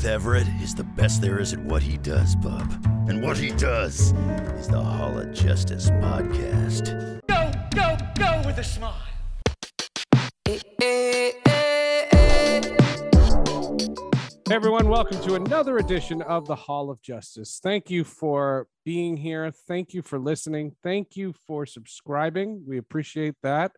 Seth Everett is the best there is at what he does, bub. And what he does is the Hall of Justice podcast. Go, go, go with a smile. Hey everyone, welcome to another edition of the Hall of Justice. Thank you for being here. Thank you for listening. Thank you for subscribing. We appreciate that.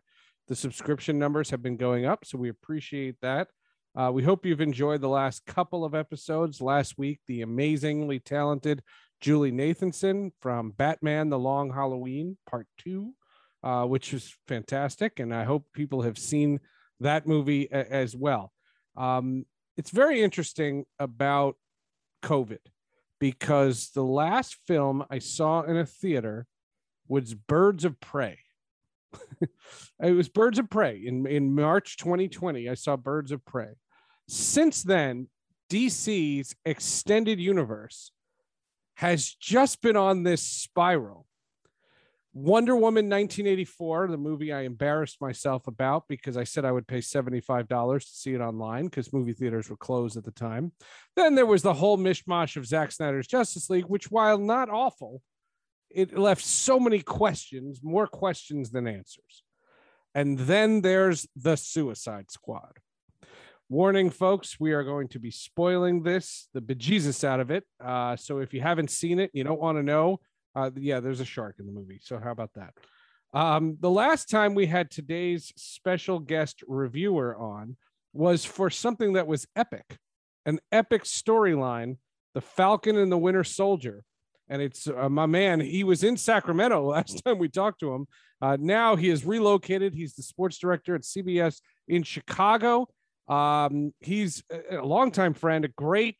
The subscription numbers have been going up, so we appreciate that. Uh, we hope you've enjoyed the last couple of episodes. Last week, the amazingly talented Julie Nathanson from Batman The Long Halloween, Part Two, uh, which was fantastic. And I hope people have seen that movie a- as well. Um, it's very interesting about COVID because the last film I saw in a theater was Birds of Prey. it was Birds of Prey in, in March 2020. I saw Birds of Prey. Since then, DC's extended universe has just been on this spiral. Wonder Woman 1984, the movie I embarrassed myself about because I said I would pay $75 to see it online because movie theaters were closed at the time. Then there was the whole mishmash of Zack Snyder's Justice League, which, while not awful, it left so many questions, more questions than answers. And then there's the Suicide Squad. Warning, folks, we are going to be spoiling this, the bejesus out of it. Uh, so if you haven't seen it, you don't want to know, uh, yeah, there's a shark in the movie. So how about that? Um, the last time we had today's special guest reviewer on was for something that was epic, an epic storyline, The Falcon and the Winter Soldier. And it's uh, my man. He was in Sacramento last time we talked to him. Uh, now he is relocated. He's the sports director at CBS in Chicago. Um, he's a longtime friend, a great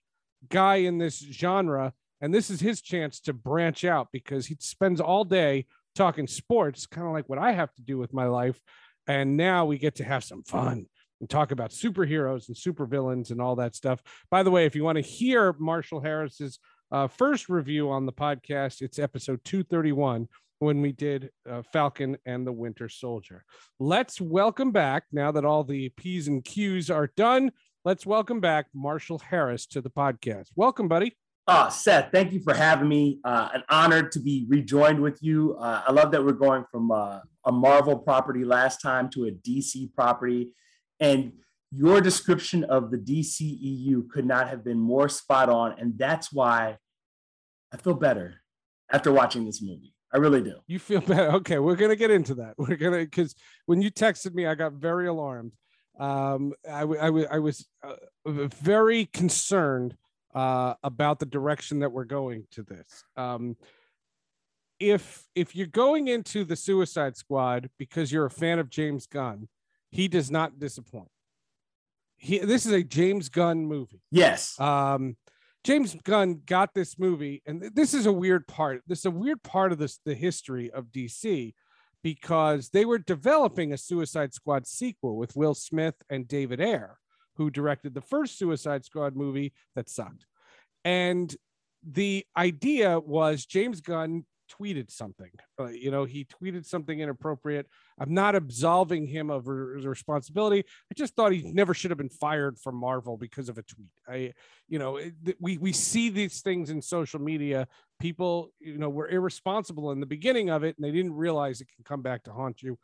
guy in this genre. And this is his chance to branch out because he spends all day talking sports, kind of like what I have to do with my life. And now we get to have some fun and talk about superheroes and supervillains and all that stuff. By the way, if you want to hear Marshall Harris's uh, first review on the podcast, it's episode 231 when we did uh, Falcon and the Winter Soldier. Let's welcome back, now that all the P's and Q's are done, let's welcome back Marshall Harris to the podcast. Welcome, buddy. Oh, Seth, thank you for having me. Uh, an honor to be rejoined with you. Uh, I love that we're going from uh, a Marvel property last time to a DC property. And your description of the DCEU could not have been more spot on. And that's why I feel better after watching this movie. I really do. You feel bad. Okay, we're gonna get into that. We're gonna because when you texted me, I got very alarmed. Um, I, w- I, w- I was uh, very concerned uh, about the direction that we're going to this. Um, if if you're going into the Suicide Squad because you're a fan of James Gunn, he does not disappoint. He this is a James Gunn movie. Yes. Um, James Gunn got this movie, and this is a weird part. This is a weird part of this the history of DC because they were developing a Suicide Squad sequel with Will Smith and David Ayer, who directed the first Suicide Squad movie that sucked. And the idea was James Gunn tweeted something. Uh, you know, he tweeted something inappropriate. I'm not absolving him of his responsibility. I just thought he never should have been fired from Marvel because of a tweet. I, you know, it, we we see these things in social media. People, you know, were irresponsible in the beginning of it, and they didn't realize it can come back to haunt you.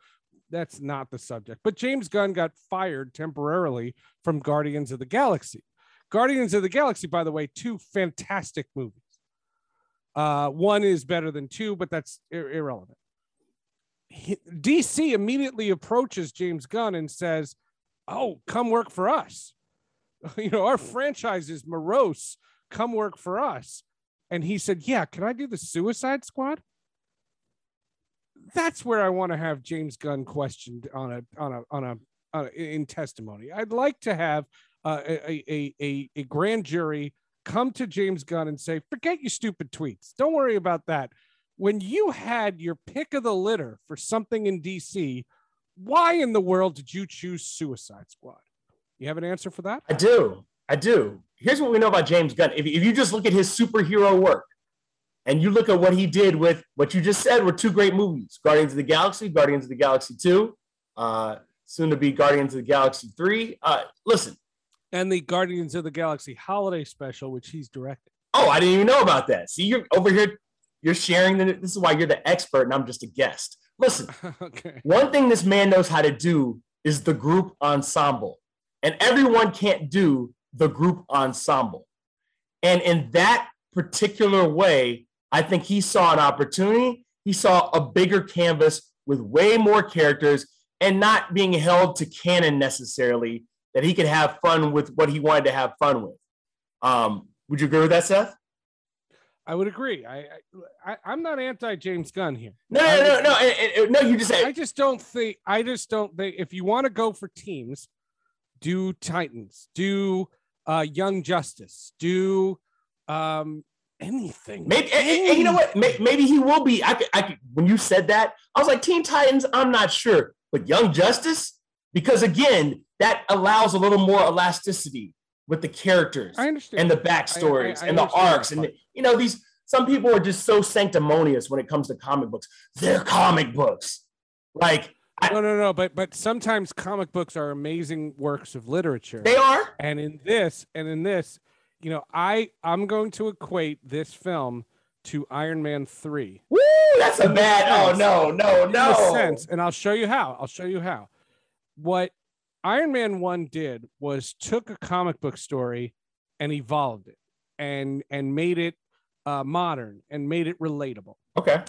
That's not the subject. But James Gunn got fired temporarily from Guardians of the Galaxy. Guardians of the Galaxy, by the way, two fantastic movies. Uh, one is better than two, but that's ir- irrelevant. he, DC immediately approaches James Gunn and says, "Oh, come work for us. You know, our franchise is morose. Come work for us." And he said, "Yeah, can I do the Suicide Squad?" That's where I want to have James Gunn questioned on a on a on a, on a in testimony. I'd like to have uh, a, a a a grand jury come to James Gunn and say, "Forget your stupid tweets. Don't worry about that." When you had your pick of the litter for something in DC, why in the world did you choose Suicide Squad? You have an answer for that? I do. I do. Here's what we know about James Gunn. If, if you just look at his superhero work and you look at what he did with what you just said were two great movies Guardians of the Galaxy, Guardians of the Galaxy 2, uh, soon to be Guardians of the Galaxy 3. Uh, listen. And the Guardians of the Galaxy holiday special, which he's directed. Oh, I didn't even know about that. See, you're over here, you're sharing. The, this is why you're the expert and I'm just a guest. Listen, okay. one thing this man knows how to do is the group ensemble. And everyone can't do the group ensemble. And in that particular way, I think he saw an opportunity. He saw a bigger canvas with way more characters and not being held to canon necessarily, that he could have fun with what he wanted to have fun with. Um, would you agree with that, Seth? I would agree. I, I I'm not anti James Gunn here. No, no, no, no, no, no. You just. Say I just don't think. I just don't think. If you want to go for teams, do Titans, do uh, Young Justice, do um, anything. Maybe, and, and you know what? Maybe he will be. I could, I could, when you said that, I was like, Teen Titans, I'm not sure. But Young Justice, because again, that allows a little more elasticity with the characters I understand. and the backstories I, I, and the arcs. And, you know, these some people are just so sanctimonious when it comes to comic books. They're comic books. Like, no, no, no. But but sometimes comic books are amazing works of literature. They are. And in this, and in this, you know, I I'm going to equate this film to Iron Man three. Woo! That's a bad. Oh no, no, no. sense, and I'll show you how. I'll show you how. What Iron Man one did was took a comic book story and evolved it and and made it uh, modern and made it relatable. Okay.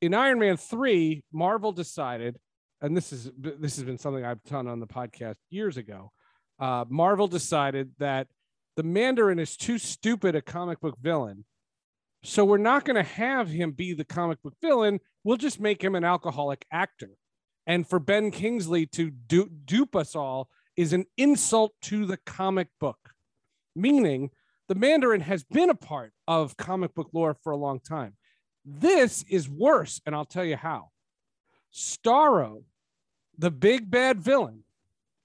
In Iron Man three, Marvel decided and this is this has been something I've done on the podcast years ago. Uh, Marvel decided that the Mandarin is too stupid a comic book villain, so we're not going to have him be the comic book villain. We'll just make him an alcoholic actor. And for Ben Kingsley to du- dupe us all is an insult to the comic book, meaning the Mandarin has been a part of comic book lore for a long time. This is worse, and I'll tell you how. Starro, the big bad villain,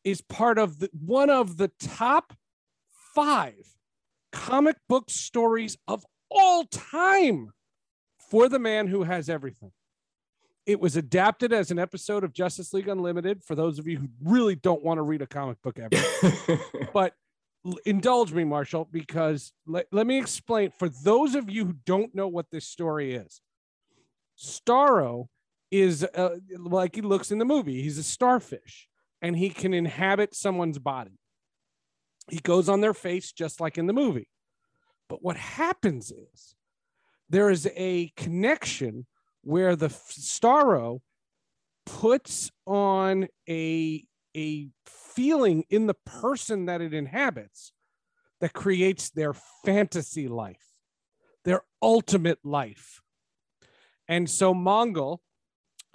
is part of the, one of the top five comic book stories of all time for the man who has everything. It was adapted as an episode of Justice League Unlimited for those of you who really don't want to read a comic book ever. but indulge me, Marshall, because let, let me explain for those of you who don't know what this story is. Starro is uh, like he looks in the movie. He's a starfish and he can inhabit someone's body. He goes on their face just like in the movie. But what happens is there is a connection where the Starro puts on a a feeling in the person that it inhabits that creates their fantasy life, their ultimate life. And so Mongul,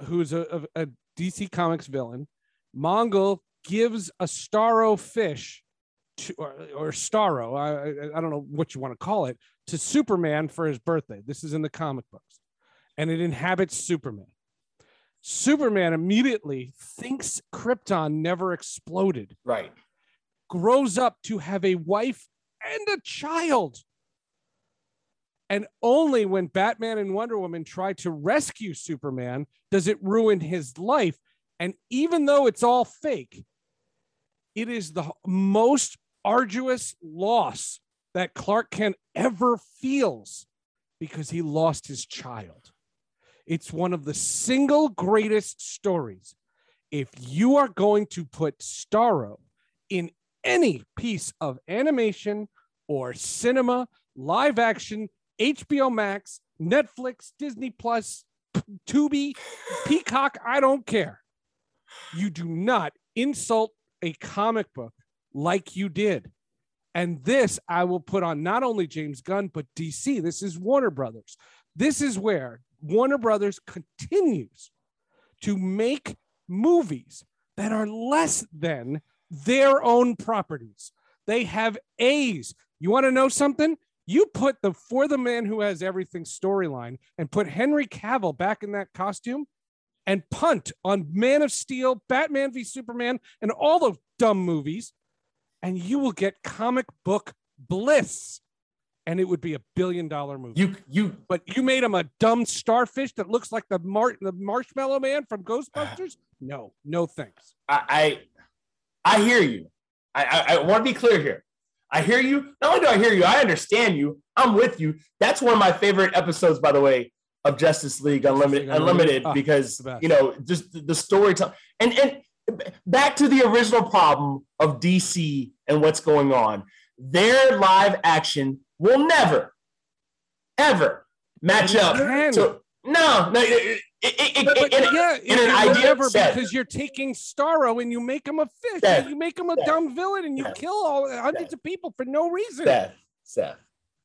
who's a, a, a DC Comics villain, Mongul gives a Starro fish to, or, or Starro, I, I don't know what you want to call it, to Superman for his birthday. This is in the comic books. And it inhabits Superman. Superman immediately thinks Krypton never exploded. Right. Grows up to have a wife and a child. And only when Batman and Wonder Woman try to rescue Superman does it ruin his life. And even though it's all fake, it is the most arduous loss that Clark Kent ever feels because he lost his child. It's one of the single greatest stories. If you are going to put Starro in any piece of animation or cinema, live action, HBO Max, Netflix, Disney Plus, Tubi, Peacock, I don't care. You do not insult a comic book like you did. And this I will put on not only James Gunn, but DC. This is Warner Brothers. This is where Warner Brothers continues to make movies that are less than their own properties. They have A's. You want to know something? You put the For the Man Who Has Everything storyline and put Henry Cavill back in that costume and punt on Man of Steel, Batman v Superman, and all those dumb movies, and you will get comic book bliss. And it would be a billion dollar movie. You you but you made him a dumb starfish that looks like the mar- the marshmallow man from Ghostbusters? No, no thanks. I I, I hear you. I, I, I want to be clear here. I hear you. Not only do I hear you, I understand you. I'm with you. That's one of my favorite episodes, by the way, of Justice League Unlimited. Unlimited, Ah, because you know just the, the storytelling and and back to the original problem of DC and what's going on. Their live action will never, ever match up can. to no no. It, it, it, But, but it- yeah, in an idea because you're taking Starro and you make him a fish, Seth, you make him a Seth, dumb villain, and you Seth, kill all hundreds of people for no reason. Seth, Seth,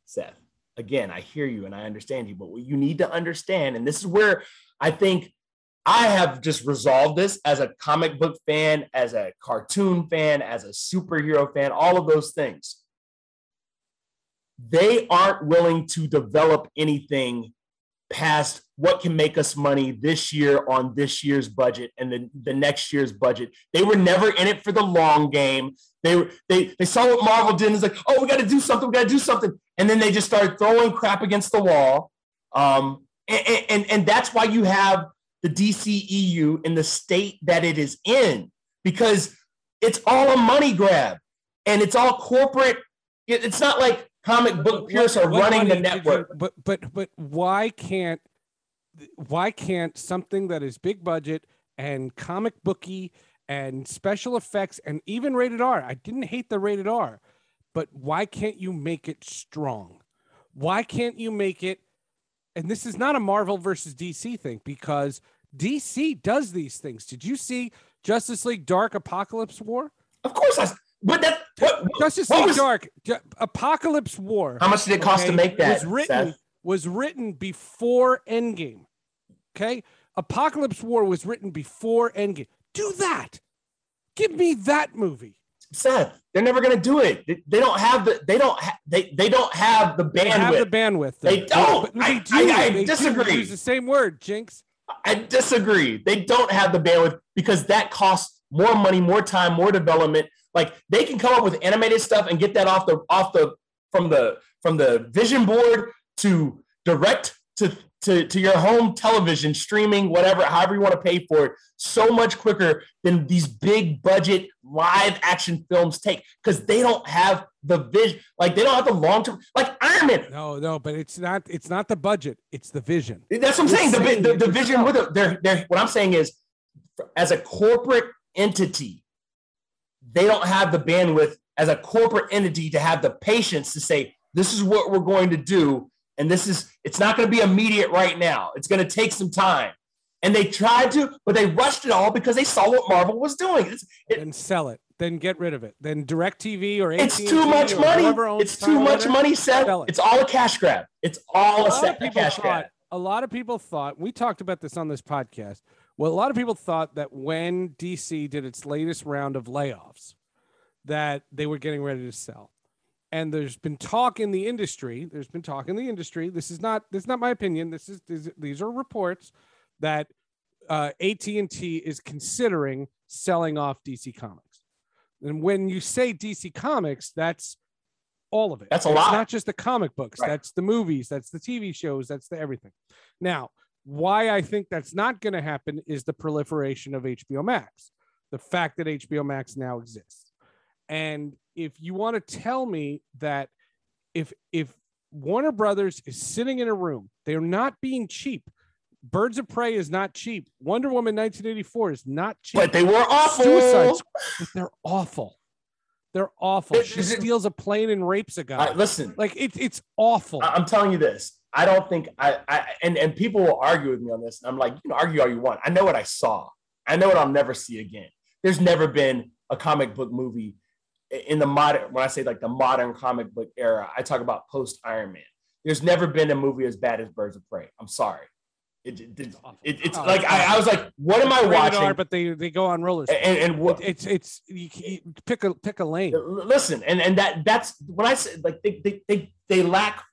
Seth. Again, I hear you and I understand you, but what you need to understand, and this is where I think I have just resolved this as a comic book fan, as a cartoon fan, as a superhero fan, all of those things. They aren't willing to develop anything past what can make us money this year on this year's budget and the, the next year's budget. They were never in it for the long game. They were they they saw what Marvel did and it's like, oh, we got to do something, we got to do something, and then they just started throwing crap against the wall. Um, and, and and that's why you have the DCEU in the state that it is in because it's all a money grab and it's all corporate. It's not like comic book purists are what running the did you- network. but but but why can't why can't something that is big budget and comic booky and special effects and even rated R? I didn't hate the rated R, but why can't you make it strong? Why can't you make it? And this is not a Marvel versus DC thing because DC does these things. Did you see Justice League Dark Apokolips War? Of course, I. But that what, Justice what League was- Dark Apokolips War. How much did it cost to make that? Was written Seth? was written before Endgame. Okay, Apokolips War was written before Endgame. Do that. Give me that movie. Seth, they're never going to do it. They, they don't have the. They don't. Ha, they they don't have the They have the bandwidth. bandwidth. They don't. But I- they do. I- I They do. disagree. Use the same word, Jinx. I disagree. They don't have the bandwidth because that costs more money, more time, more development. Like they can come up with animated stuff and get that off the off the from the from the vision board to direct to to, to your home television streaming whatever however you want to pay for it so much quicker than these big budget live action films take because they don't have the vision like they don't have the long term like iron man No, no, but it's not. It's not the budget. It's the vision. that's what I'm You're saying. The, the, the vision with it. They're, they're, what I'm saying is, as a corporate entity, they don't have the bandwidth as a corporate entity to have the patience to say, this is what we're going to do. And this is, it's not going to be immediate right now. It's going to take some time. And they tried to, but they rushed it all because they saw what Marvel was doing. It's, it, Then sell it. Then get rid of it. Then Direct TV or it's AT&T too much money. It's too much money, Seth. it. It's all a cash grab. It's all a a, set, a cash thought, grab. a lot of people thought we talked about this on this podcast. Well, a lot of people thought that when DC did its latest round of layoffs, that they were getting ready to sell. And there's been talk in the industry. There's been talk in the industry. This is not this is not my opinion. This is these, these are reports that uh, AT and T is considering selling off DC Comics. And when you say DC Comics, that's all of it. That's a It's lot. not just the comic books. Right. That's the movies. That's the TV shows. That's the everything. Now, why I think that's not going to happen is the proliferation of HBO Max, the fact that HBO Max now exists. And if you want to tell me that if if Warner Brothers is sitting in a room, they're not being cheap. Birds of Prey is not cheap. Wonder Woman 1984 is not cheap. But they were awful. Suicide but they're awful. They're awful. It- She it- steals a plane and rapes a guy. Right, listen, like it's it's awful. I- I'm telling you this. I don't think I, I and, and people will argue with me on this. And I'm like, you can argue all you want. I know what I saw. I know what I'll never see again. There's never been a comic book movie in the modern, when I say like the modern comic book era, I talk about post Iron Man. There's never been a movie as bad as Birds of Prey. I'm sorry. It, it, it, it's oh, like I, I, was like, what am I watching? R, but they they go on rollers. And, and what, it's it's you, you pick a pick a lane. Listen, and and that that's when I said like they they they, they lack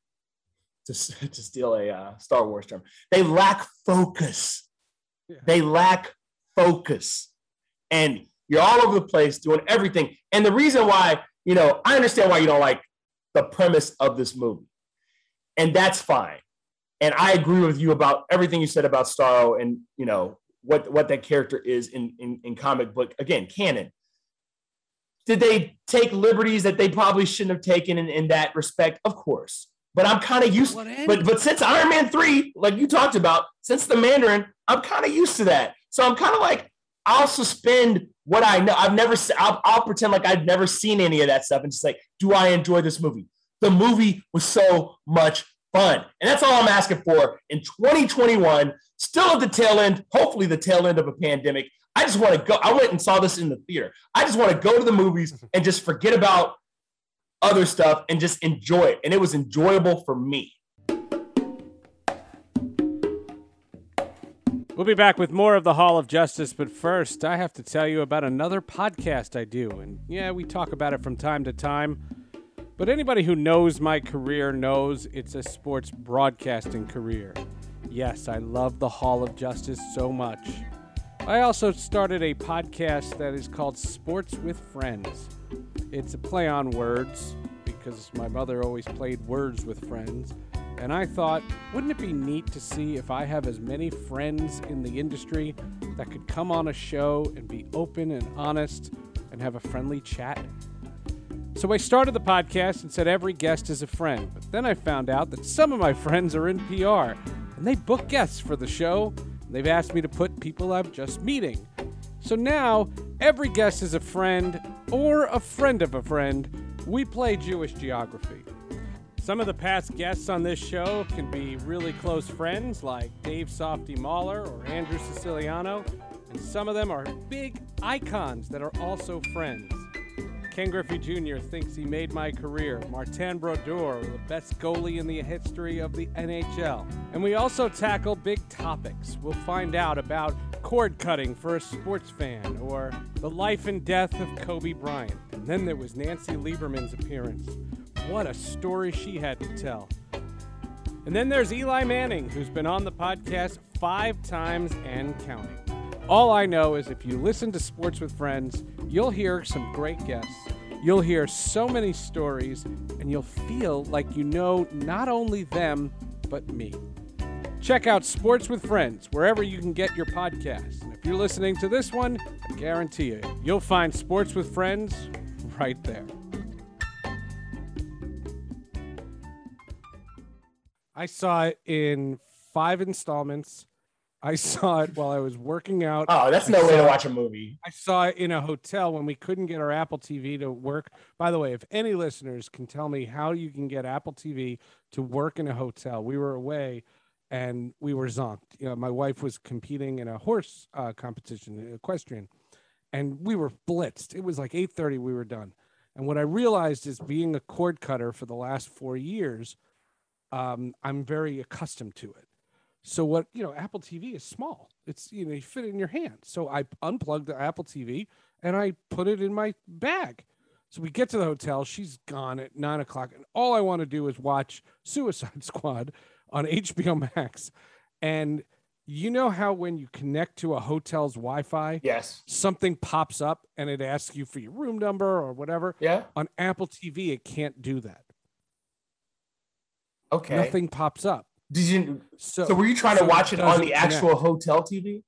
to, to steal a uh, Star Wars term. They lack focus. Yeah. They lack focus, and you're all over the place doing everything. And the reason why, you know, I understand why you don't like the premise of this movie, and that's fine. And I agree with you about everything you said about Starro and you know what what that character is in in, in comic book again canon. Did they take liberties that they probably shouldn't have taken in, in that respect? Of course. But I'm kind of used. But but since Iron Man three, like you talked about, since the Mandarin, I'm kind of used to that. So I'm kind of like, I'll suspend what I know. I've never. I'll, I'll pretend like I've never seen any of that stuff and just like, do I enjoy this movie? The movie was so much fun, and that's all I'm asking for in 2021. Still at the tail end, hopefully the tail end of a pandemic. I just want to go. I went and saw this in the theater. I just want to go to the movies mm-hmm. and just forget about other stuff and just enjoy it. And it was enjoyable for me. We'll be back with more of the Hall of Justice, but first, I have to tell you about another podcast I do. And yeah, we talk about it from time to time. But anybody who knows my career knows it's a sports broadcasting career. Yes, I love the Hall of Justice so much. I also started a podcast that is called Sports with Friends. It's a play on words because my mother always played words with friends. And I thought, wouldn't it be neat to see if I have as many friends in the industry that could come on a show and be open and honest and have a friendly chat? So I started the podcast and said every guest is a friend. But then I found out that some of my friends are in PR and they book guests for the show. And they've asked me to put people I'm just meeting. So now every guest is a friend or a friend of a friend. We play Jewish geography. Some of the past guests on this show can be really close friends like Dave Softy Mahler or Andrew Siciliano, and some of them are big icons that are also friends. Ken Griffey Jr. thinks he made my career. Martin Brodeur, the best goalie in the history of the NHL. And we also tackle big topics. We'll find out about cord cutting for a sports fan or the life and death of Kobe Bryant. And then there was Nancy Lieberman's appearance. What a story she had to tell. And then there's Eli Manning, who's been on the podcast five times and counting. All I know is if you listen to Sports with Friends, you'll hear some great guests. You'll hear so many stories, and you'll feel like you know not only them, but me. Check out Sports with Friends wherever you can get your podcasts. And if you're listening to this one, I guarantee you, you'll find Sports with Friends right there. I saw it in five installments I saw it while I was working out. Oh, that's no way to watch a movie. I saw it in a hotel when we couldn't get our Apple TV to work. By the way, if any listeners can tell me how you can get Apple TV to work in a hotel, we were away and we were zonked. You know, my wife was competing in a horse uh, competition, equestrian, and we were blitzed. It was like 8:30 we were done. And what I realized is being a cord cutter for the last 4 years, um, I'm very accustomed to it so what you know, Apple TV is small. It's you know, you fit it in your hand. So I unplugged the Apple TV and I put it in my bag. So we get to the hotel. She's gone at nine o'clock, and all I want to do is watch Suicide Squad on HBO Max. And you know how when you connect to a hotel's Wi-Fi, yes, something pops up and it asks you for your room number or whatever. Yeah. On Apple TV, it can't do that. Okay. Nothing pops up. Did you? So, so were you trying so to watch it on the actual connect. hotel TV?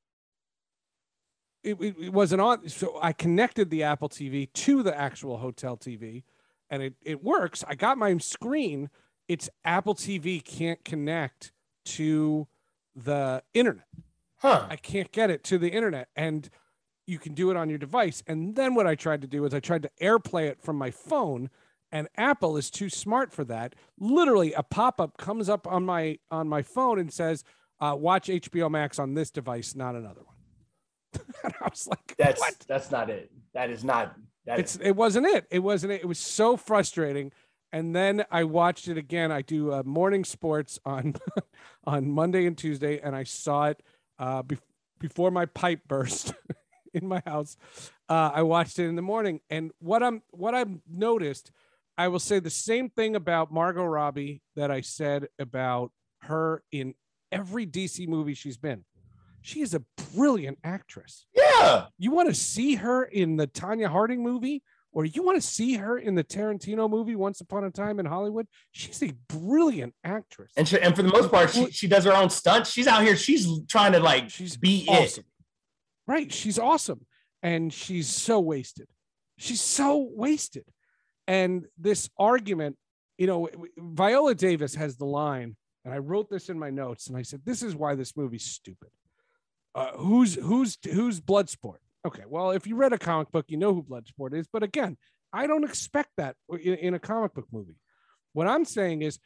It, it, it, wasn't on. So I connected the Apple TV to the actual hotel TV, and it it works. I got my screen. It's Apple TV can't connect to the internet. Huh. I can't get it to the internet, and you can do it on your device. And then what I tried to do is I tried to AirPlay it from my phone, and Apple is too smart for that. Literally, a pop-up comes up on my on my phone and says, uh, "Watch HBO Max on this device, not another one." and I was like, That's "What?" that's not it. That is not that It's is- it wasn't it. It wasn't it. It was so frustrating. And then I watched it again. I do uh, morning sports on on Monday and Tuesday, and I saw it uh, bef- before my pipe burst in my house. Uh, I watched it in the morning, and what I'm what I've noticed, I will say the same thing about Margot Robbie that I said about her in every DC movie she's been. She is a brilliant actress yeah. you want to see her in the Tonya Harding movie, or you want to see her in the Tarantino movie Once Upon a Time in Hollywood, she's a brilliant actress. And she, and for the most part, she, she does her own stunts. She's out here. She's trying to like she's be awesome. Right. She's awesome. And she's so wasted. She's so wasted. And this argument, you know, Viola Davis has the line, and I wrote this in my notes, and I said, This is why this movie's stupid. Uh, who's who's who's Bloodsport? Okay, well, if you read a comic book, you know who Bloodsport is. But again, I don't expect that in, in a comic book movie. What I'm saying is,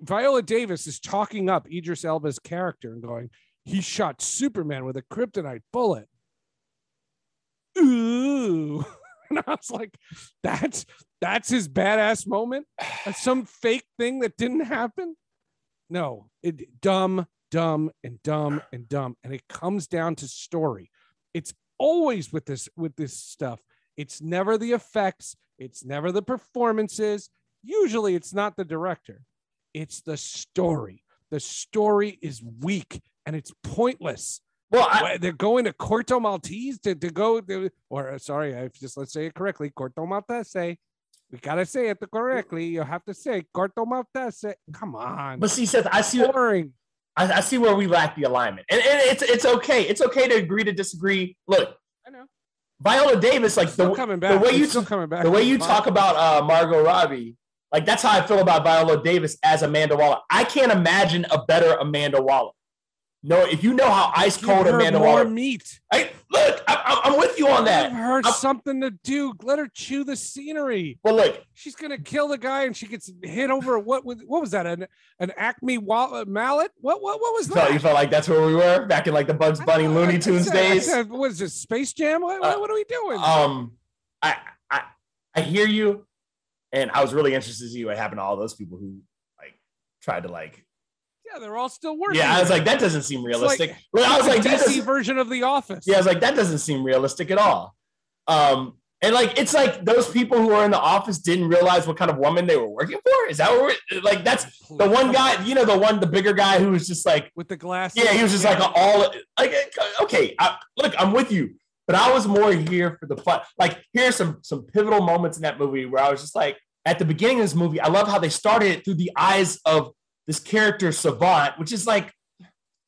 Viola Davis is talking up Idris Elba's character and going, he shot Superman with a kryptonite bullet. Ooh. And I was like, that's that's his badass moment. That's some fake thing that didn't happen. No, it dumb, dumb, and dumb and dumb. And it comes down to story. It's always with this with this stuff. It's never the effects, it's never the performances. Usually it's not the director. It's the story. The story is weak and it's pointless. Well, I, they're going to Corto Maltese to, to go to, or sorry, I just let's say it correctly. Corto Maltese. We gotta say it correctly. You have to say Corto Maltese. Come on, but see, Seth, I see boring. I, I see where we lack the alignment, and, and it's it's okay. It's okay to agree to disagree. Look, I know. Viola Davis, like Still the, coming back. way It's you still coming back. the way you Fine. talk about uh, Margot Robbie, like that's how I feel about Viola Davis as Amanda Waller. I can't imagine a better Amanda Waller. No, if you know how ice Give cold her Amanda more Waller, meat. I, look, I, I'm with you on Give that. her I'm- something to do. Let her chew the scenery. But look, She's gonna kill the guy, and she gets hit over. What was what was that? An an Acme wa- mallet? What what what was you that? felt, you felt like that's where we were back in like the Bugs Bunny Looney Tunes said- days. said, what is this Space Jam? What, Uh, what are we doing? um I, I i hear you and i was really interested to see what happened to all those people who like tried to like yeah, they're all still working. yeah i was like that doesn't seem like- realistic well, i was like DC doesn't, version of The Office. yeah i was like that doesn't seem realistic at all um and like it's like those people who are in the office didn't realize what kind of woman they were working for is that what we're like that's the one guy you know the one the bigger guy who was just like with the glasses. yeah he was just like all like okay I, look i'm with you but i was more here for the fun like here's some some pivotal moments in that movie where i was just like at the beginning of this movie i love how they started it through the eyes of this character savant which is like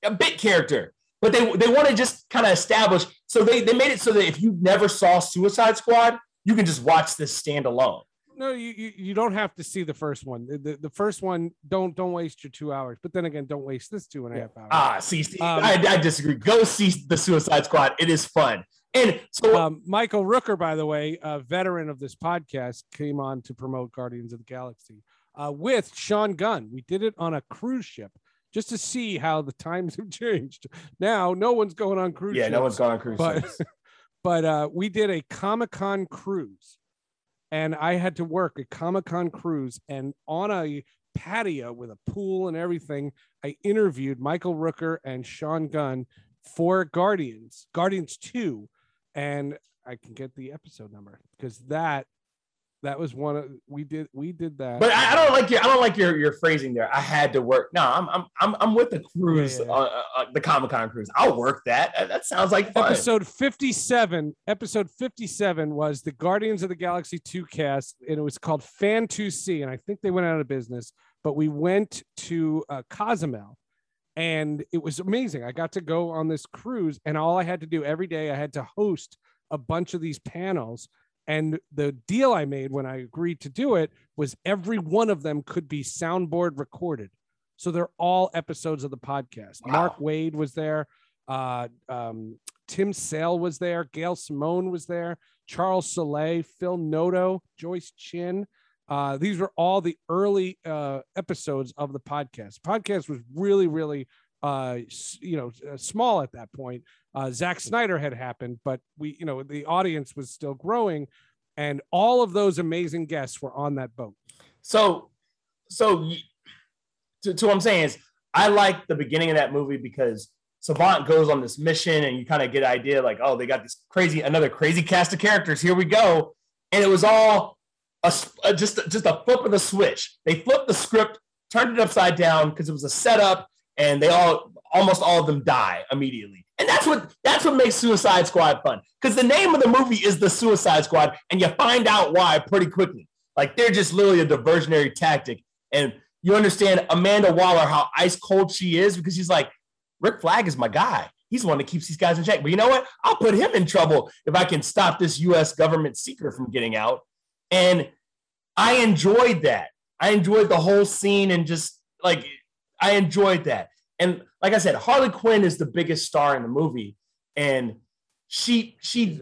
a bit character but they they want to just kind of establish so they they made it so that if you never saw suicide squad you can just watch this standalone. no, you, you you don't have to see the first one. The, the, the first one, don't don't waste your two hours. But then again, don't waste this two and a half hours. ah see, see Um, I, I disagree go see the suicide squad it is fun and so Um, Michael Rooker, by the way, a veteran of this podcast, came on to promote Guardians of the Galaxy uh, with Sean Gunn. We did it on a cruise ship just to see how the times have changed. Now, no one's going on cruise yeah ships, no one's gone on cruise but but uh, we did a Comic Con cruise, and I had to work a Comic Con cruise, and on a patio with a pool and everything, I interviewed Michael Rooker and Sean Gunn for Guardians, Guardians Two, and I can get the episode number because that that was one of we did we did that. But I, I don't like your I don't like your your phrasing there. I had to work. No, I'm I'm I'm, I'm with the cruise, Yeah, yeah. Uh, uh, uh, the Comic Con cruise. I'll work that. That, sounds like fun. episode 57 episode 57 was the guardians of the galaxy 2 cast and it was called fan 2c and i think they went out of business but we went to uh, cozumel and it was amazing i got to go on this cruise and all i had to do every day i had to host a bunch of these panels and the deal i made when i agreed to do it was every one of them could be soundboard recorded so they're all episodes of the podcast Wow. Mark Waid was there uh, um, Tim Sale was there, Gail Simone was there, Charles Soule, Phil Noto, Joyce Chin, Uh, these were all the early uh, episodes of the podcast. Podcast was really, really, uh, you know, uh, small at that point. Uh, Zack Snyder had happened, but we, you know, the audience was still growing, and all of those amazing guests were on that boat. So, so to, to what I'm saying is, I like the beginning of that movie because Savant goes on this mission, and you kind of get an idea like, oh, they got this crazy, another crazy cast of characters. Here we go, and it was all a, a- just just a flip of the switch. They flipped the script, turned it upside down because it was a setup, and they all almost all of them die immediately. And that's what that's what makes Suicide Squad fun because the name of the movie is the Suicide Squad, and you find out why pretty quickly. Like they're just literally a diversionary tactic, and you understand Amanda Waller how ice cold she is because she's like, Rick Flag is my guy. He's the one that keeps these guys in check. But you know what? I'll put him in trouble if I can stop this U.S. government secret from getting out. And I enjoyed that. I enjoyed the whole scene and just like I enjoyed that. And like I said, Harley Quinn is the biggest star in the movie, and she she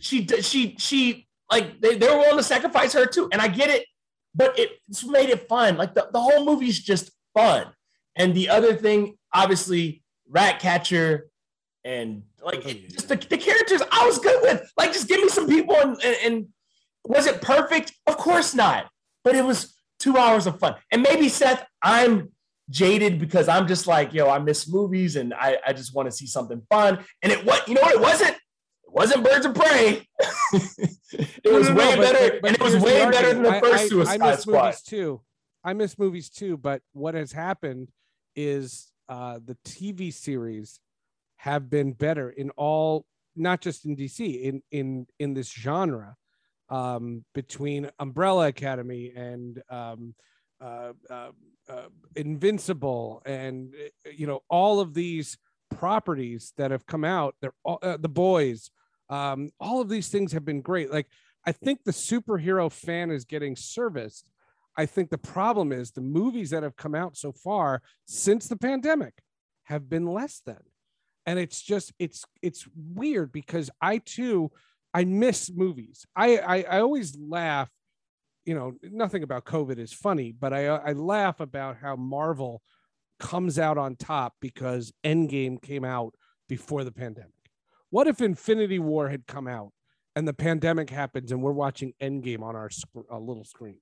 she she she like they, they were willing to sacrifice her too and i get it but it, it's made it fun. Like the, the whole movie's just fun. And the other thing obviously ratcatcher and like oh, it, just the, the characters i was good with. Like just give me some people and, and, and was it perfect? Of course not but it was two hours of fun. And maybe seth i'm jaded because i'm just like yo i miss movies and i, I just want to see something fun and it what you know what it wasn't it wasn't Birds of Prey. it was no, no, way but- better, but- but and it was way better than the I- first I- Suicide I miss Squad. movies too. I miss movies too, but what has happened is uh, the TV series have been better in all, not just in DC, in in in this genre, um, between Umbrella Academy and um, uh, uh, uh, Invincible, and uh, you know all of these properties that have come out. They're all, the boys. Um, all of these things have been great. Like I think the superhero fan is getting serviced. I think the problem is the movies that have come out so far since the pandemic have been less than. And it's just it's it's weird because I too I miss movies. I I, I always laugh, you know, nothing about COVID is funny, but I I laugh about how Marvel comes out on top because Endgame came out before the pandemic. What if Infinity War had come out and the pandemic happens and we're watching Endgame on our sc- uh, little screens?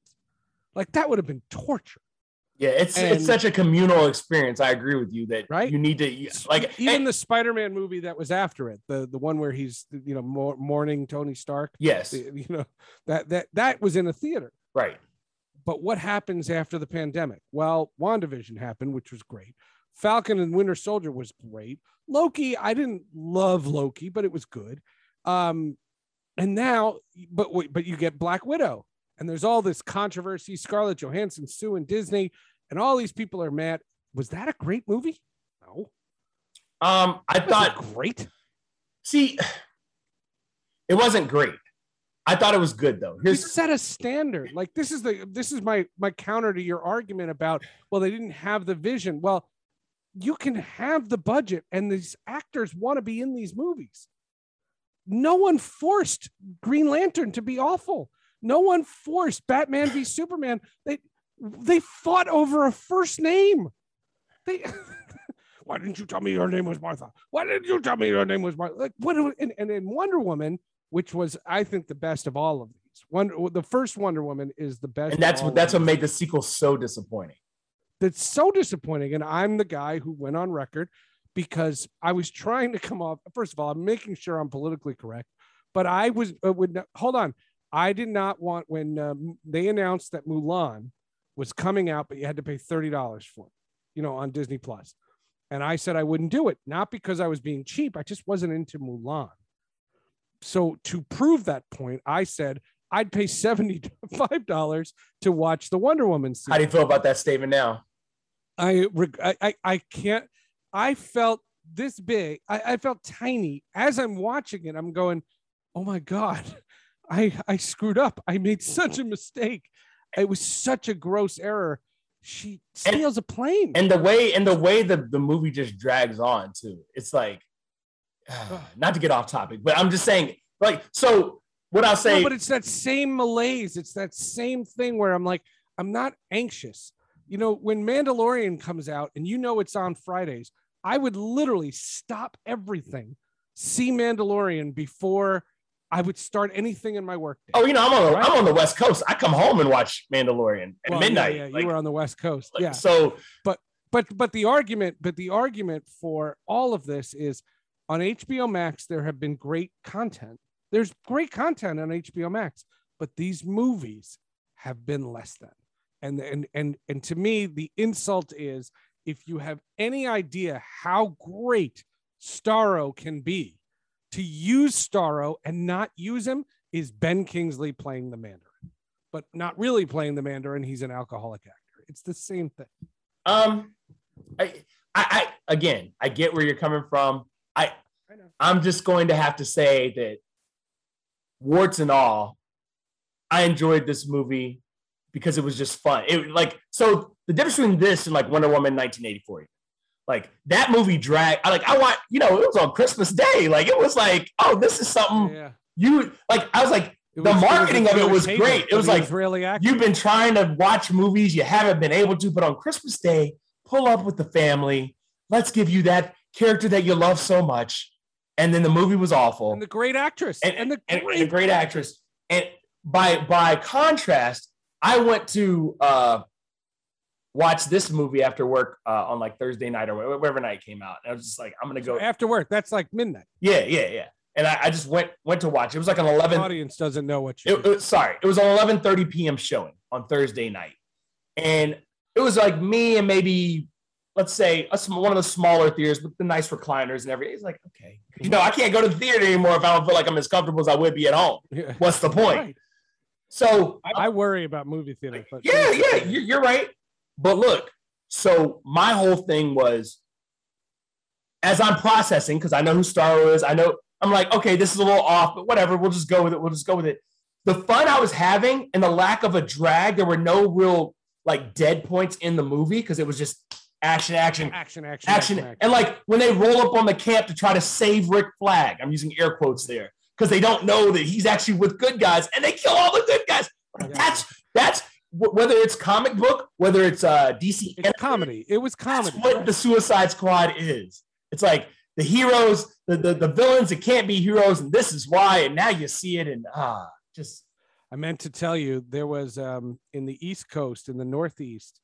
Like that would have been torture, Yeah, it's And- it's such a communal experience. I agree with you that Right? you need to like even and- the Spider-Man movie that was after it, the the one where he's you know mourning Tony Stark. yes, You know that that that was in a theater. right. But what happens after the pandemic? Well, WandaVision happened, which was great. Falcon and Winter Soldier was great. Loki, I didn't love Loki, but it was good. Um, and now, but but you get Black Widow, and there's all this controversy. Scarlett Johansson suing Disney, and all these people are mad. Was that a great movie? No, Um, I thought great. see, it wasn't great. I thought it was good though. You Here's set a standard. Like this is the this is my my counter to your argument about well they didn't have the vision. Well, you can have the budget and these actors want to be in these movies. No one forced Green Lantern to be awful. No one forced Batman v Superman. They they fought over a first name. They why didn't you tell me your name was Martha? Why didn't you tell me your name was Martha? Like what? And, and in Wonder Woman, which was I think the best of all of these. Wonder the first Wonder Woman is the best. and that's what that's what made the sequel so disappointing. That's so disappointing. And I'm the guy who went on record because I was trying to come off. First of all, I'm making sure I'm politically correct, but I was uh, would not, hold on. I did not want when um, they announced that Mulan was coming out, but you had to pay thirty dollars for it, you know, on Disney Plus. And I said I wouldn't do it, not because I was being cheap. I just wasn't into Mulan. So to prove that point, I said I'd pay seventy-five dollars to watch the Wonder Woman. How do you feel about that statement now? I, reg- I, I, I can't. I felt this big. I, I felt tiny as I'm watching it. I'm going, oh my god, I, I screwed up. I made such a mistake. It was such a gross error. She And- steals a plane. And the way and the way the, the movie just drags on too. It's like not to get off topic, but I'm just saying, like, so what I'll say, No, but it's that same malaise. It's that same thing where I'm like, I'm not anxious. You know, when Mandalorian comes out and you know it's on Fridays, I would literally stop everything, see Mandalorian before I would start anything in my workday. oh, you know, I'm on the, Right. I'm on the West Coast. I come home and watch Mandalorian at Well, yeah, midnight. Yeah, Like- you were on the West Coast. like, yeah. So but but but the argument but the argument for all of this is on HBO Max there have been great content. There's great content on HBO Max, but these movies have been less than. And and and and to me the insult is if you have any idea how great Starro can be, to use Starro and not use him is Ben Kingsley playing the Mandarin, but not really playing the Mandarin. He's an alcoholic actor. It's the same thing. Um, I, I, I, again, I get where you're coming from. I, I. I'm just going to have to say that, warts and all, I enjoyed this movie because it was just fun. It like so the difference between this and like Wonder Woman 1984, like that movie drag. I like I want you know it was on Christmas Day. Like it was like oh this is something Yeah. you like. I was like It The was- marketing a of it was great. It was like, really. You've been trying to watch movies, you haven't been able to, but on Christmas Day, pull up with the family. Let's give you that character that you love so much. And then the movie was awful. and the great actress and, and, the and- great, and a great actress. And by by contrast, I went to uh, watch this movie after work uh, on like Thursday night or whatever night it came out. And I was just like, I'm gonna go. after work. That's like midnight. Yeah, yeah, yeah. And I, I just went went to watch. It was like an The 11. audience doesn't know what you. It, it- sorry, it was an 11:30 p.m. showing on Thursday night, and it was like me and maybe let's say a, one of the smaller theaters with the nice recliners and everything. It's like okay, you know, I can't go to the theater anymore if I don't feel like I'm as comfortable as I would be at home. Yeah. What's the point? Right. So I, I worry about movie theater, but yeah, yeah, you're, you're right. But look, so my whole thing was as I'm processing, because I know who Starro is, I know I'm like, okay, this is a little off, but whatever, we'll just go with it. We'll just go with it. The fun I was having and the lack of a drag, there were no real like dead points in the movie because it was just action, action, action, action, action. And like when they roll up on the camp to try to save Rick Flag, I'm using air quotes there because they don't know that he's actually with good guys and they kill all the good guys. That's that's whether it's comic book, whether it's uh DC, It's comedy. It was comedy. that's what the Suicide Squad is. It's like the heroes, the, the the villains that can't be heroes, and this is why. And now you see it, and ah, just I meant to tell you there was um, in the East Coast, in the Northeast,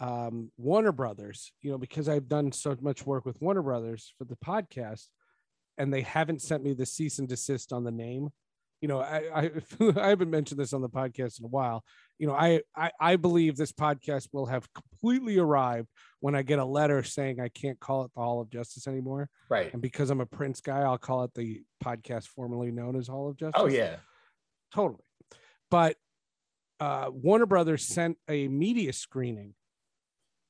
um, Warner Brothers. You know, because I've done so much work with Warner Brothers for the podcast, and they haven't sent me the cease and desist on the name. You know, I I, I haven't mentioned this on the podcast in a while. You know, I, I I believe this podcast will have completely arrived when I get a letter saying I can't call it the Hall of Justice anymore, right. and because I'm a Prince guy, I'll call it the podcast formerly known as Hall of Justice Oh yeah, totally. But uh, Warner Brothers sent a media screening.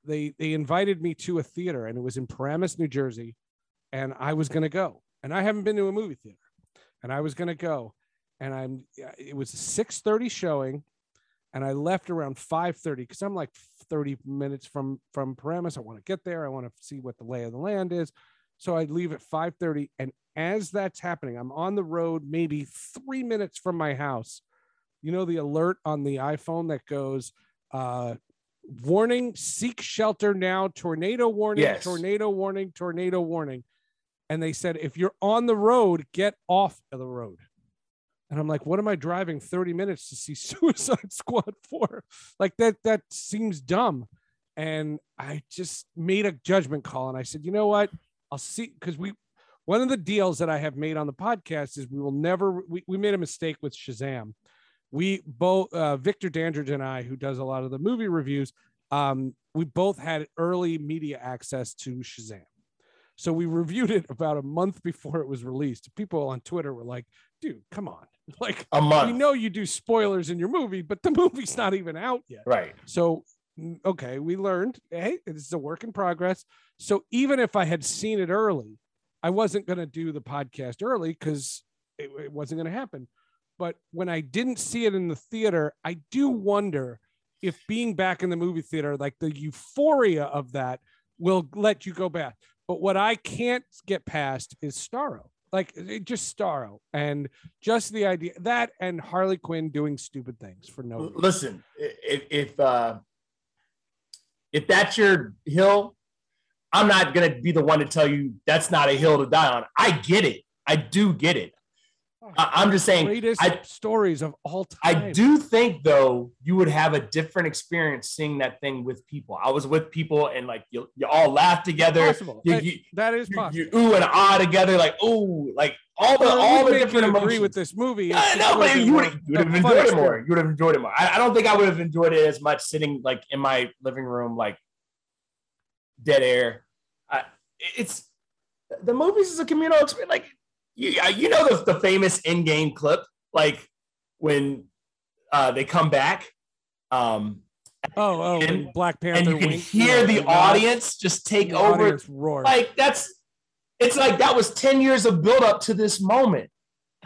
They they invited me to a theater, and it was in Paramus, New Jersey, and I was going to go. And I haven't been to a movie theater, and I was going to go. And I'm it was a six thirty showing, and I left around five thirty because I'm like thirty minutes from from Paramus. I want to get there. I want to see what the lay of the land is. So I leave at five thirty, and as that's happening, I'm on the road, maybe three minutes from my house. You know, the alert on the iPhone that goes, uh, warning, seek shelter now, tornado warning, Yes. tornado warning, tornado warning. And they said, if you're on the road, get off of the road. And I'm like, what am I driving 30 minutes to see Suicide Squad for? Like that, that seems dumb. And I just made a judgment call and I said, you know what? I'll see because we one of the deals that I have made on the podcast is we will never we, we made a mistake with Shazam. We both uh, Victor Dandridge and I, who does a lot of the movie reviews, um, we both had early media access to Shazam. So we reviewed it about a month before it was released. People on Twitter were like, dude, come on. Like a month. we know you do spoilers in your movie, but the movie's not even out yet. right. So, mm, okay, we learned, hey, this is a work in progress. So, even if I had seen it early, I wasn't going to do the podcast early because it, it wasn't going to happen. But when I didn't see it in the theater, I do wonder if being back in the movie theater, like the euphoria of that, will let you go back. But what I can't get past is Starro. Like it, just Starro and just the idea that and Harley Quinn doing stupid things for no reason. Listen, if if uh, if that's your hill, I'm not gonna be the one to tell you that's not a hill to die on. I get it. I do get it. I, am just saying. Greatest I, stories of all time. I do think though you would have a different experience seeing that thing with people. I was with people and like you, you all laugh together. Possible. You, that, you, that is possible. you ooh and ah together, like ooh, like all the Well, all the different emotions. agree with this movie. I know, but you would, you would have enjoyed it more. You would have enjoyed it more. I, I don't think I would have enjoyed it as much sitting like in my living room, like dead air. I, it's the movies is a communal experience. Like you, you know the, the famous Endgame clip, like when uh, they come back. Um, Oh, oh, Black Panther. and you can winked, hear the audience just take the over. roar. Like that's it's like that was 10 years of build up to this moment.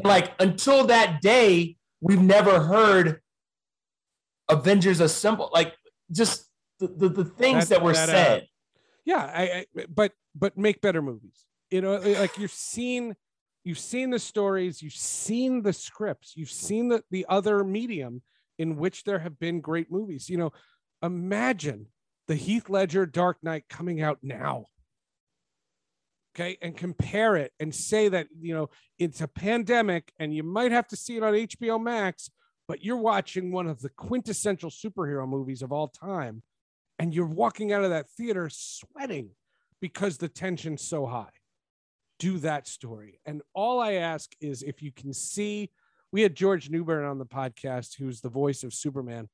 Like until that day, we've never heard Avengers Assemble. Like just the, the, the things That- that, were that, uh, said. yeah, I, I but but make better movies. You know, like you've seen you've seen the stories, you've seen the scripts, you've seen the the other medium in which there have been great movies. You know, imagine the Heath Ledger Dark Knight coming out now. Okay, and compare it and say that, you know, it's a pandemic and you might have to see it on HBO Max, but you're watching one of the quintessential superhero movies of all time and you're walking out of that theater sweating because the tension's so high. Do that story. And all I ask is if you can see, we had George Newbern on the podcast, who's the voice of Superman.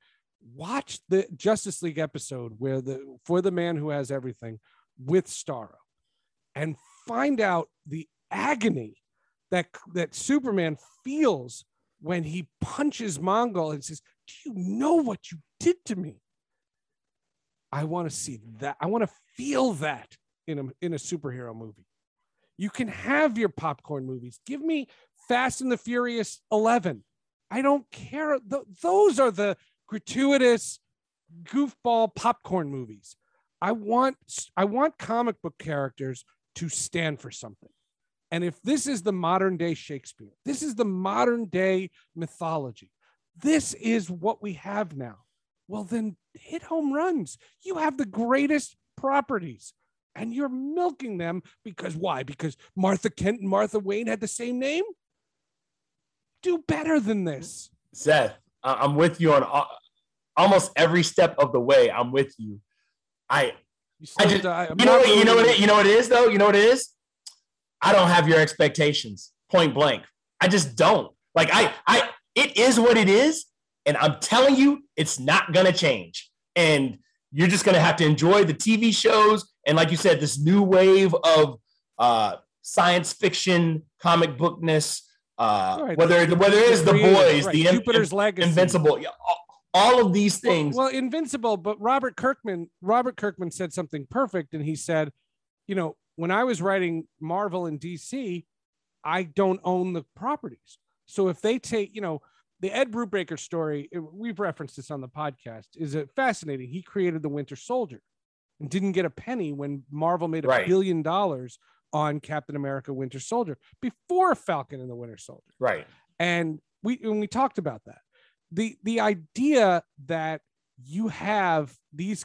Watch the Justice League episode where the for the man who has everything with Starro and find out the agony that that Superman feels when he punches Mongul and says, Do you know what you did to me? I want to see that. I want to feel that in a in a superhero movie. You can have your popcorn movies. Give me Fast and the Furious 11. I don't care. Th- those are the gratuitous goofball popcorn movies. I want I want comic book characters to stand for something. And if this is the modern day Shakespeare, this is the modern day mythology. This is what we have now. Well, then hit home runs. You have the greatest properties and you're milking them because why? Because Martha Kent and Martha Wayne had the same name? Do better than this. Seth, I'm with you on almost every step of the way. I'm with you. I You, I just, you know, what, you know what, it, you know what it is though. You know what it is. I don't have your expectations. Point blank. I just don't. Like I, I, it is what it is, and I'm telling you, it's not gonna change. And you're just gonna have to enjoy the TV shows and, like you said, this new wave of uh, science fiction, comic bookness. Uh, Right. Whether whether it is the boys, right. the in- Jupiter's Legacy. Invincible, yeah, all, of these things. Well, Invincible, but Robert Kirkman, Robert Kirkman said something perfect, and he said, you know, when I was writing Marvel and DC, I don't own the properties. So if they take, you know, the Ed Brubaker story, it- we've referenced this on the podcast, is it fascinating? He created the Winter Soldier and didn't get a penny when Marvel made a Right. billion dollars on Captain America Winter Soldier before Falcon and the Winter Soldier. Right. and we when we talked about that. The the idea that you have these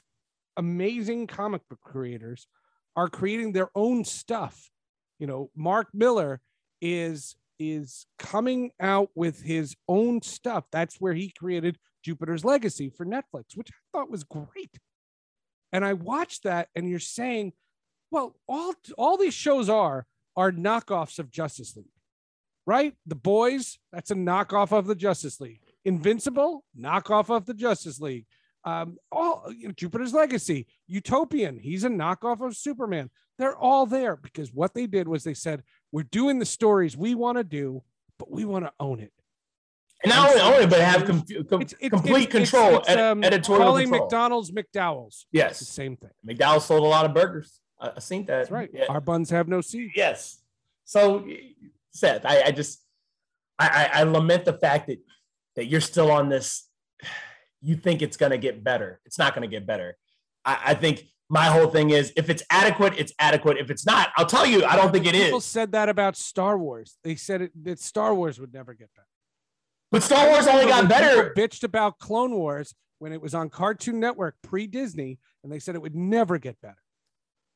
amazing comic book creators are creating their own stuff. You know mark millar is is coming out with his own stuff. That's where he created jupiter's legacy for netflix which i thought was great and i watched that and you're saying well all all these shows are are knockoffs of justice league right? The Boys, that's a knockoff of the Justice League. Invincible, knockoff of the Justice League. Um, all you know, Jupiter's Legacy, Utopian, he's a knockoff of Superman. They're all there because what they did was they said, We're doing the stories we want to do, but we want to own it. And not only own it, but have com- com- It's, it's complete it's- control, It's, um, editorial calling control. McDonald's McDowell's. Yes, same thing. McDowell sold a lot of burgers. I, I seen that. That's right. Yeah. Our buns have no seed. Yes. So, Seth, I, I just, I, I, I lament the fact that that you're still on this. You think it's going to get better. It's not going to get better. I, I think my whole thing is if it's adequate, it's adequate. If it's not, I'll tell you, I don't think it People is. said that about Star Wars. They said it, that Star Wars would never get better. But Star Wars only got better. Bitched about Clone Wars when it was on Cartoon Network pre Disney, and they said it would never get better.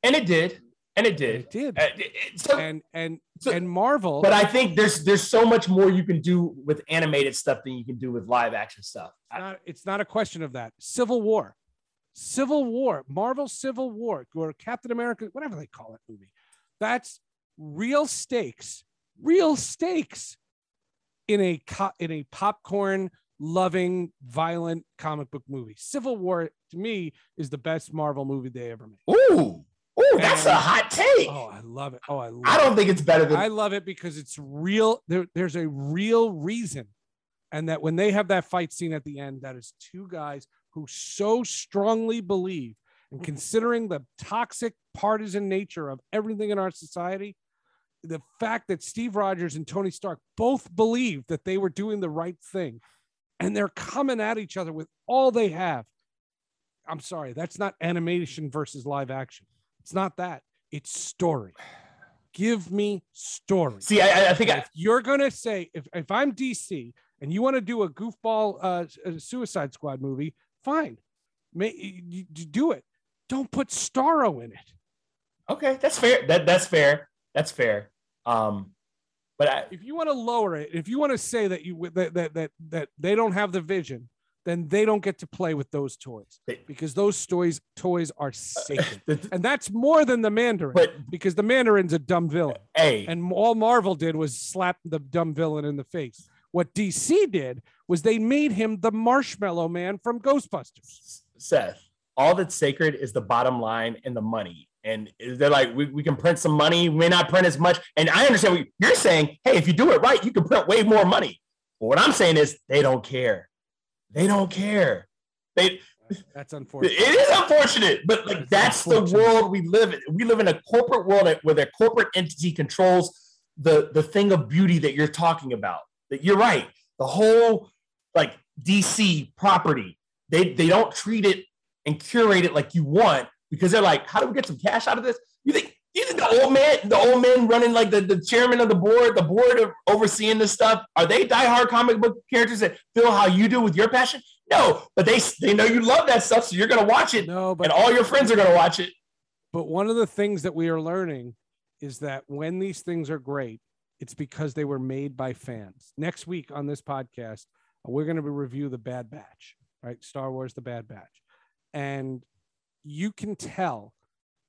And it did. And it did. It did. Uh, it- it- so- And and so- and Marvel. but I think there's there's so much more you can do with animated stuff than you can do with live action stuff. It's not, it's not a question of that. Civil War, Civil War, Marvel Civil War, or Captain America, whatever they call it movie. That's real stakes, real stakes in a co- in a popcorn loving violent comic book movie. Civil War to me is the best Marvel movie they ever made. Ooh, ooh, that's a hot take. Oh, I love it. Oh, I love I don't think it's better than I love it because it's real. There, there's a real reason. And that when they have that fight scene at the end, that is two guys who so strongly believe, and mm. considering the toxic partisan nature of everything in our society, the fact that Steve Rogers and Tony Stark both believe that they were doing the right thing and they're coming at each other with all they have. I'm sorry, that's not animation versus live action. It's not that. It's story. Give me story. See, I, I think I, if you're gonna say if, if I'm DC and you want to do a goofball uh, uh, Suicide Squad movie, fine, May, you, you do it. Don't put Starro in it. okay, that's fair. That that's fair. That's fair. Um, but I, If you want to lower it, if you want to say that you that, that that that they don't have the vision, then they don't get to play with those toys because those toys toys are sacred, the- and that's more than the Mandarin. but because the Mandarin's a dumb villain. hey, And all Marvel did was slap the dumb villain in the face. What DC did was they made him the marshmallow man from Ghostbusters. Seth, all that's sacred is the bottom line and the money. And they're like, we, we can print some money, we may not print as much. And I understand what you're saying. Hey, if you do it right, you can print way more money. But what I'm saying is they don't care. They don't care. They That's unfortunate. It is unfortunate, but like It's that's the world we live in. We live in a corporate world where their corporate entity controls the the thing of beauty that you're talking about. That you're right. The whole like DC property, they they don't treat it and curate it like you want because they're like, how do we get some cash out of this? You think you think the old man, the old men running like the, the chairman of the board, the board of overseeing this stuff, are they diehard comic book characters that feel how you do with your passion? No, but they they know you love that stuff, so you're gonna watch it, No, but and all your friends are gonna watch it. but one of the things that we are learning is that when these things are great, it's because they were made by fans. Next week on this podcast, we're going to review the Bad Batch, right? Star Wars: The Bad Batch, and you can tell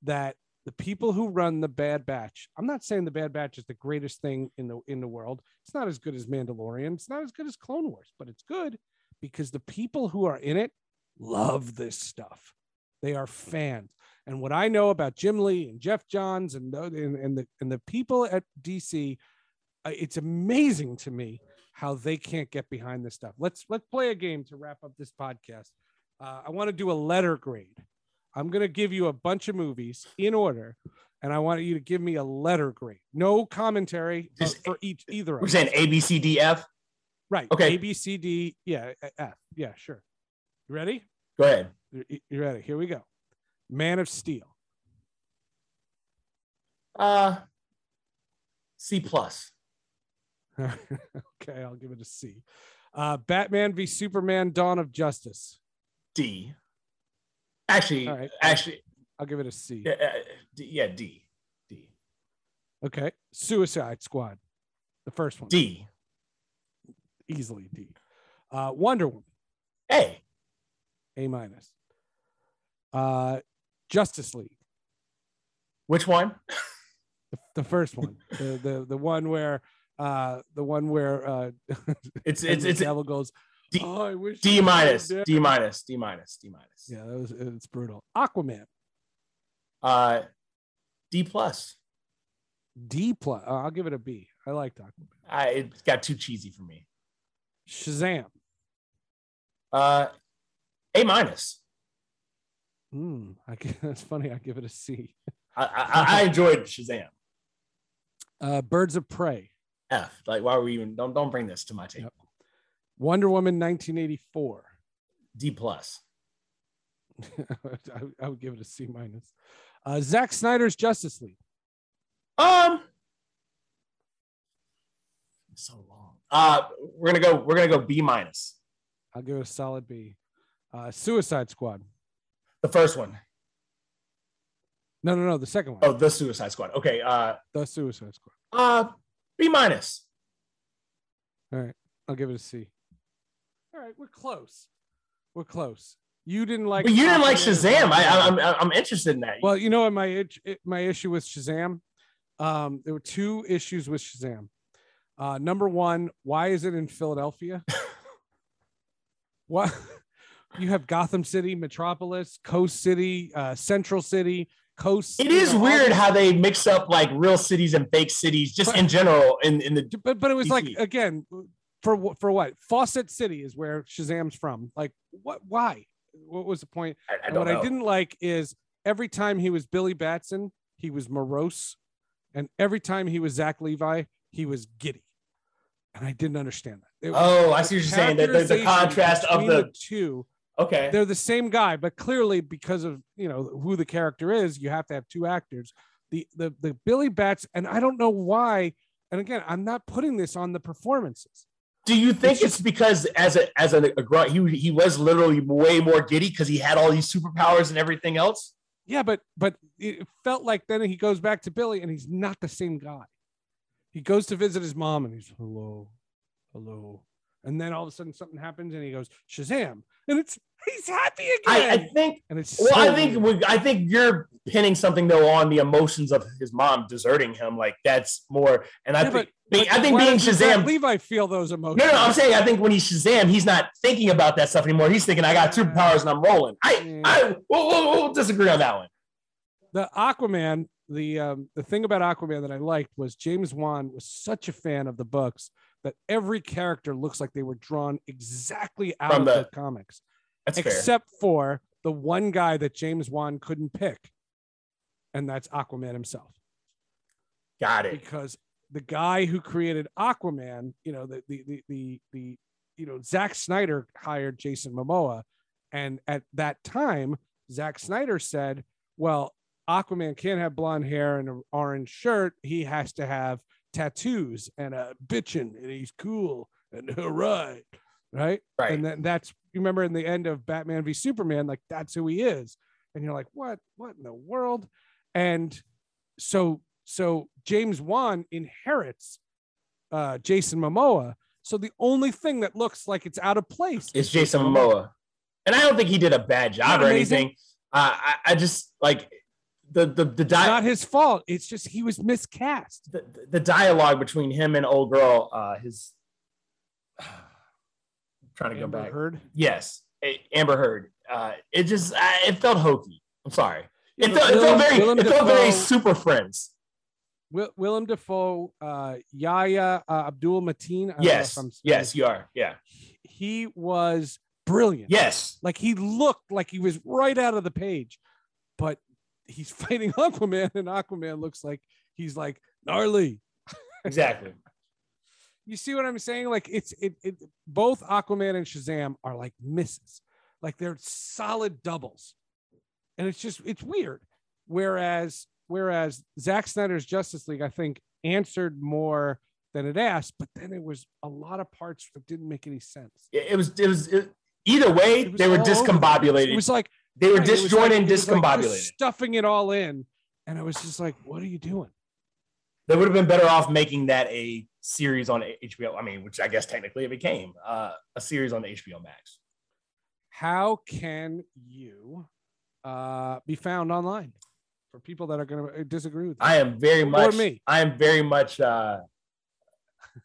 that the people who run the Bad Batch. I'm not saying the Bad Batch is the greatest thing in the in the world. It's not as good as Mandalorian. It's not as good as Clone Wars, but it's good because the people who are in it love this stuff. They are fans. And what I know about Jim Lee and Geoff Johns and tho- and, and the and the people at DC, uh, it's amazing to me how they can't get behind this stuff. Let's let's play a game to wrap up this podcast. Uh, I want to do a letter grade. I'm going to give you a bunch of movies in order, and I want you to give me a letter grade. No commentary uh, Just- for each either. We're of saying. A B C D F. right. okay. A B C D. Yeah. F. Yeah. Sure. You ready? Go ahead. You you ready? Here we go. Man of Steel. Uh, C plus. okay, I'll give it a C. Uh, Batman v Superman: Dawn of Justice. D. Actually, All right. actually, I'll give it a C. yeah, uh, D, yeah, D, D, Okay, Suicide Squad, the first one, D, easily D. Uh, Wonder Woman, A, A minus. Uh, Justice League, which one? the, the first one, the, the the one where uh the one where uh It's it's it's devil goes. D- oh, I wish D minus. D minus, D minus, D minus. Yeah, that was it's brutal. Aquaman, Uh, D plus. D plus. Uh, I'll give it a B. I liked Aquaman. I it got too cheesy for me. Shazam. Uh, A minus. Hmm. I, that's funny. I give it a C. I, I, I enjoyed Shazam. Uh, Birds of Prey. F. Like, why are we even? Don't don't bring this to my table. Wonder Woman 1984. D plus. I, I would give it a C minus. Uh, Zack Snyder's Justice League. Um, so long. Uh, we're gonna go. We're gonna go B minus. I'll give it a solid B. Uh, Suicide Squad. The first one. No, no, no. The second one. Oh, the Suicide Squad. Okay. Uh, The Suicide Squad. uh, B minus. All right. I'll give it a C. Right. We're close. We're close. You didn't like. But you didn't like Shazam. I, I, I'm I'm interested in that. Well, you know what my my issue with Shazam? Um, there were two issues with Shazam. Uh, number one, why is it in Philadelphia? what you have Gotham City, Metropolis, Coast City, uh, Central City, Coast. It is know, weird how they mix up like real cities and fake cities, just But- in general. In in the but but it was like again for for what Fawcett City is where Shazam's from. Like what? Why? What was the point? I, I And what know. I didn't like is every time he was Billy Batson, he was morose, and every time he was Zach Levi, he was giddy, and I didn't understand that. Oh, I see what you're saying. That there's a contrast of between the two, okay. they're the same guy, but clearly because of you know who the character is, you have to have two actors. The the the Billy Bats, and I don't know why. And again, I'm not putting this on the performances. Do you think It's it's, because as a as a, a grunt, he he was literally way more giddy because he had all these superpowers and everything else? Yeah, but but it felt like then he goes back to Billy and he's not the same guy. He goes to visit his mom and he's hello, hello, and then all of a sudden something happens and he goes Shazam, and it's he's happy again. I, I think. and it's Well, so I think we- I think you're pinning something though on the emotions of his mom deserting him. Like that's more. And I Yeah, think but- being, I think being Shazam. Levi feel those emotions. No, no, I'm saying I think when he's Shazam, he's not thinking about that stuff anymore. He's thinking, I got superpowers and I'm rolling. I, I, we'll, we'll, we'll disagree on that one. the Aquaman, the um, the thing about Aquaman that I liked was James Wan was such a fan of the books that every character looks like they were drawn exactly out From of the- the comics. That's fair. except for the one guy that James Wan couldn't pick, and that's Aquaman himself. Got it. Because the guy who created Aquaman, you know, the the the the, the you know, Zack Snyder hired Jason Momoa, and at that time, Zack Snyder said, "Well, Aquaman can't have blonde hair and an orange shirt. He has to have tattoos and a bitchin', and he's cool and hooray." Right Right. and then that's you remember in the end of Batman v Superman, like that's who he is, and you're like, what, what in the world? And so, so James Wan inherits uh, Jason Momoa. So the only thing that looks like it's out of place is Jason Momoa. And I don't think he did a bad job or anything. Uh, I, I just like the the the, It's di- not his fault. It's just he was miscast. the, the dialogue between him and old girl, uh, his trying to go Amber back. Heard. Yes, Amber Heard. Uh, it just uh, it felt hokey. I'm sorry. It, but felt, it felt very Willem it felt very super friends. Will, Willem Dafoe, uh, Yahya uh, Abdul Mateen. I know Yes, I'm- yes, you are. Yeah, He was brilliant. yes. Like he looked like he was right out of the page, but he's fighting Aquaman, and Aquaman looks like he's like gnarly. Exactly. You see what I'm saying? Like it's it, it both Aquaman and Shazam are like misses, like they're solid doubles, and it's just it's weird. Whereas whereas Zack Snyder's Justice League, I think, answered more than it asked, but then it was a lot of parts that didn't make any sense. It, it was it was it, either way It was they were all over the place. discombobulated. It was like they were Right, disjointed like- and was like discombobulated. stuffing it all in, and I was just like, "What are you doing?" they would have been better off making that a series on HBO. I mean, which I guess technically it became uh, a series on HBO Max. How can you uh, be found online for people that are going to disagree with you? I am very Or much. me. I am very much uh,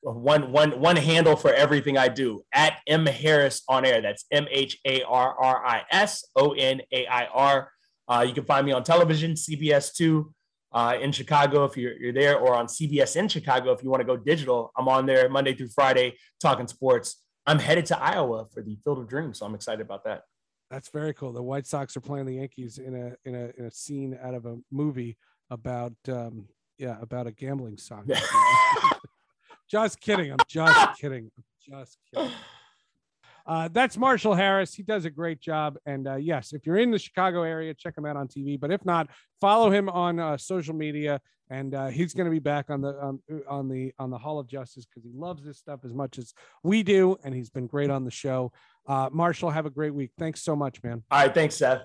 one one one handle for everything I do at M Harris on air. That's M H A R R I S O N A I R. Uh, you can find me on television, CBS two uh, in Chicago if you're, you're there, or on CBS in Chicago if you want to go digital. I'm on there Monday through Friday talking sports. I'm headed to Iowa for the Field of Dreams, so I'm excited about that. That's very cool. The White Sox are playing the Yankees in a in a in a scene out of a movie about um, yeah about a gambling song. just kidding. I'm just kidding. I'm just kidding. Uh, that's Marshall Harris. He does a great job. And uh, yes, if you're in the Chicago area, check him out on TV. But if not, follow him on uh, social media. And uh, he's going to be back on the on, on the on the Hall of Justice because he loves this stuff as much as we do, and he's been great on the show. Uh, Marshall, have a great week. Thanks so much, man. All right, thanks, Seth.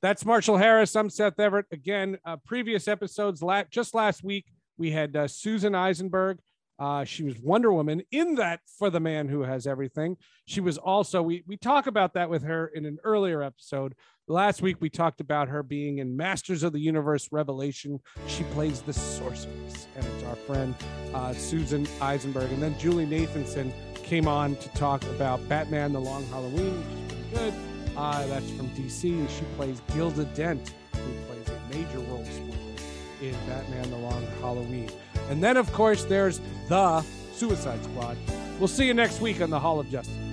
That's Marshall Harris. I'm Seth Everett. Again, uh, previous episodes, la- just last week, we had uh, Susan Eisenberg. Uh, she was Wonder Woman in that for the man who has everything. She was also, we, we talk about that with her in an earlier episode. Last week, we talked about her being in Masters of the Universe Revelation. She plays the sorceress, and it's our friend uh, Susan Eisenberg. And then Julie Nathanson came on to talk about Batman The Long Halloween, which is pretty good. Uh, that's from DC. and She plays Gilda Dent, who plays a major role in Batman The Long Halloween. And then, of course, there's the Suicide Squad. We'll see you next week on the Hall of Justice.